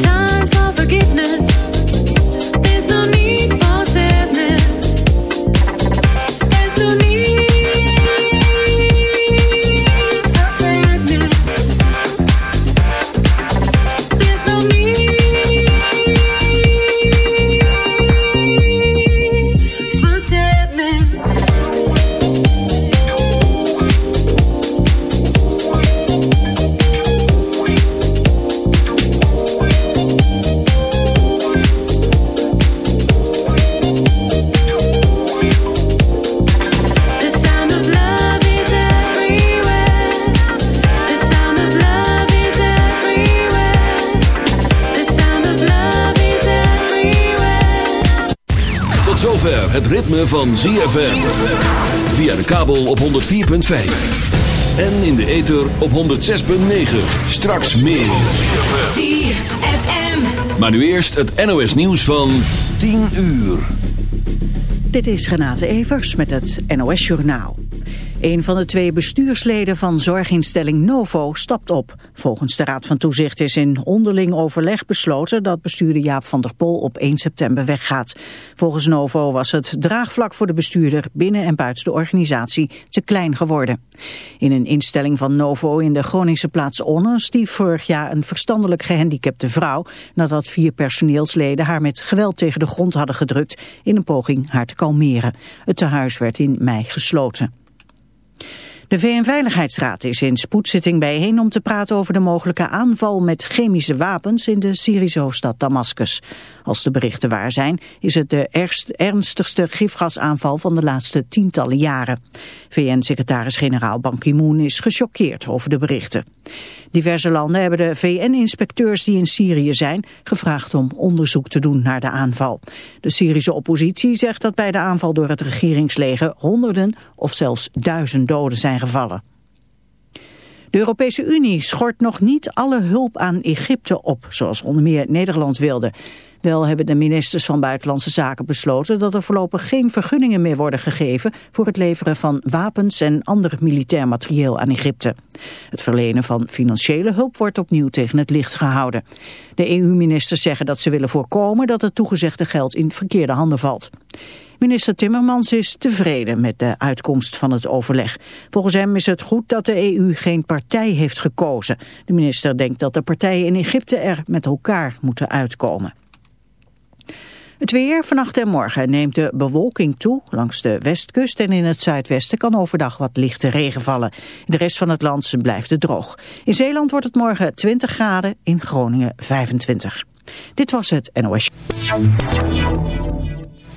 time. Van ZFM. Via de kabel op 104.5. En in de ether op 106.9. Straks meer. ZFM. Maar nu eerst het NOS nieuws van 10 uur. Dit is Renate Evers met het NOS Journaal. Een van de twee bestuursleden van zorginstelling Novo stapt op. Volgens de Raad van Toezicht is in onderling overleg besloten dat bestuurder Jaap van der Pol op 1 september weggaat. Volgens Novo was het draagvlak voor de bestuurder binnen en buiten de organisatie te klein geworden. In een instelling van Novo in de Groningse plaats Onne stief vorig jaar een verstandelijk gehandicapte vrouw nadat vier personeelsleden haar met geweld tegen de grond hadden gedrukt in een poging haar te kalmeren. Het tehuis werd in mei gesloten. De VN-veiligheidsraad is in spoedzitting bijeen om te praten over de mogelijke aanval met chemische wapens in de Syrische hoofdstad Damascus. Als de berichten waar zijn, is het de ernstigste gifgasaanval van de laatste tientallen jaren. VN-secretaris-generaal Ban Ki-moon is gechoqueerd over de berichten. Diverse landen hebben de VN-inspecteurs die in Syrië zijn gevraagd om onderzoek te doen naar de aanval. De Syrische oppositie zegt dat bij de aanval door het regeringsleger honderden of zelfs duizend doden zijn gevallen. De Europese Unie schort nog niet alle hulp aan Egypte op, zoals onder meer Nederland wilde. Wel hebben de ministers van Buitenlandse Zaken besloten dat er voorlopig geen vergunningen meer worden gegeven voor het leveren van wapens en ander militair materieel aan Egypte. Het verlenen van financiële hulp wordt opnieuw tegen het licht gehouden. De EU-ministers zeggen dat ze willen voorkomen dat het toegezegde geld in verkeerde handen valt. Minister Timmermans is tevreden met de uitkomst van het overleg. Volgens hem is het goed dat de EU geen partij heeft gekozen. De minister denkt dat de partijen in Egypte er met elkaar moeten uitkomen. Het weer vannacht en morgen neemt de bewolking toe. Langs de westkust en in het zuidwesten kan overdag wat lichte regen vallen. In de rest van het land blijft het droog. In Zeeland wordt het morgen 20 graden, in Groningen 25. Dit was het NOS.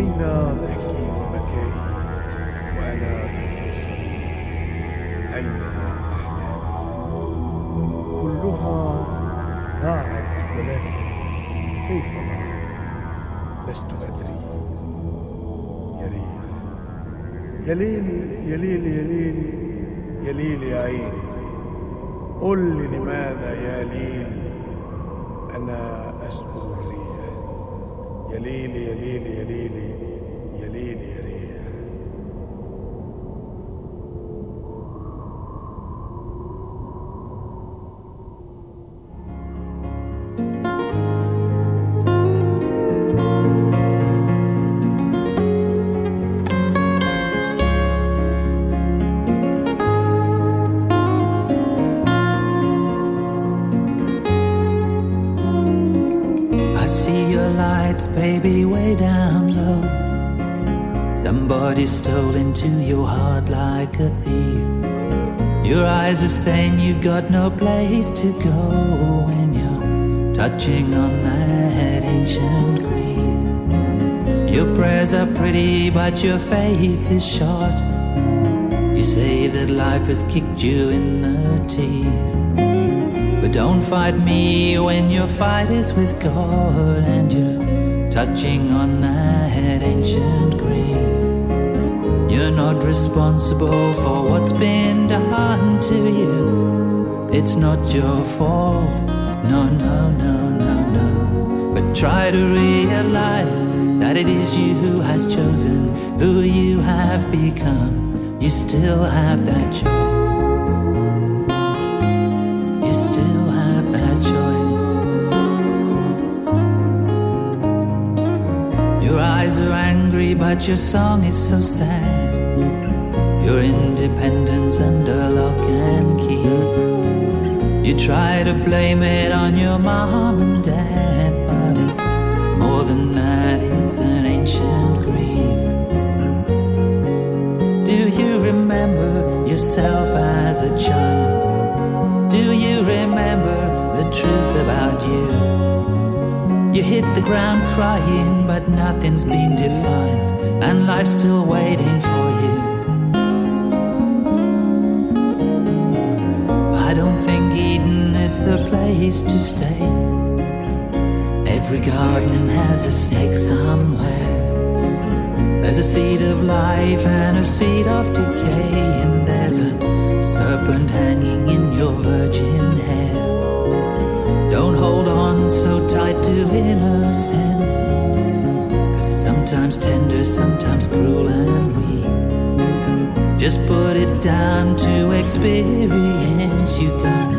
أين ضحكي وبكائي؟ وأنا طفل صغير. أين أحلامي كلها ضاعت ولكن كيف ضاعت؟ لست أدري. يا ليل يا ليلي يا ليلي يا ليلي يا ليل يا عيني. قل لي لماذا يا ليل أنا أسكن الريح؟ يا ليلي يا ليلي يا ليلي. nini place to go when you're touching on that ancient grief. Your prayers are pretty, but your faith is short. You say that life has kicked you in the teeth. But don't fight me when your fight is with God and you're touching on that ancient grief. You're not responsible for what's been done to you. It's not your fault. No, no, no, no, no. But try to realize that it is you who has chosen who you have become. You still have that choice. You still have that choice. Your eyes are angry, but your song is so sad. Your independence under lock and key. You try to blame it on your mom and dad, but it's more than that, it's an ancient grief. Do you remember yourself as a child? Do you remember the truth about you? You hit the ground crying, but nothing's been defined, and life's still waiting for you. The place to stay. Every garden has a snake somewhere. There's a seed of life and a seed of decay, and there's a serpent hanging in your virgin hair. Don't hold on so tight to innocence, cause it's sometimes tender, sometimes cruel and weak. Just put it down to experience you got